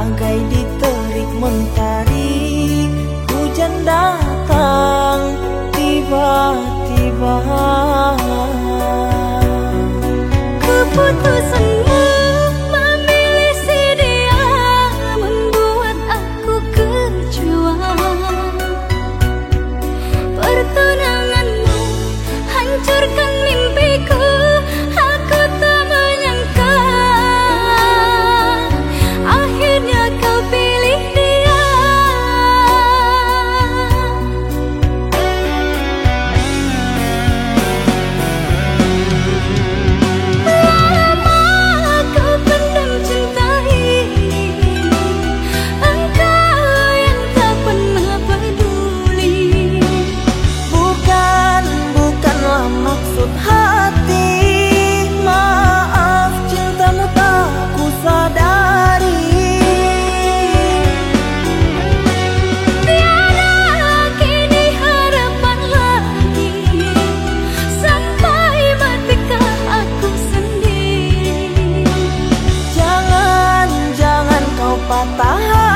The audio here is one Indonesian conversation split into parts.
Bagai diterik mentari Hujan datang tiba-tiba tak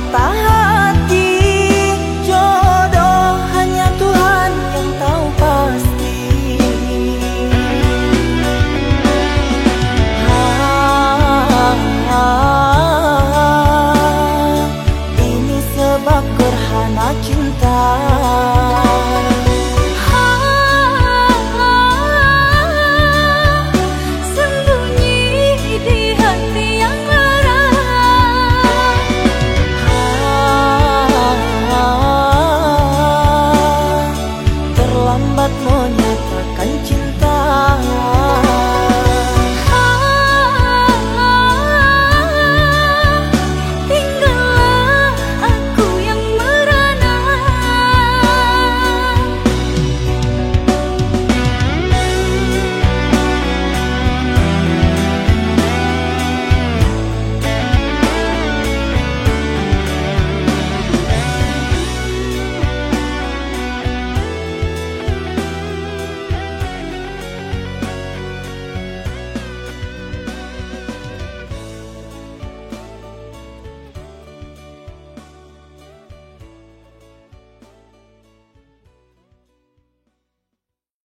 papa. for you.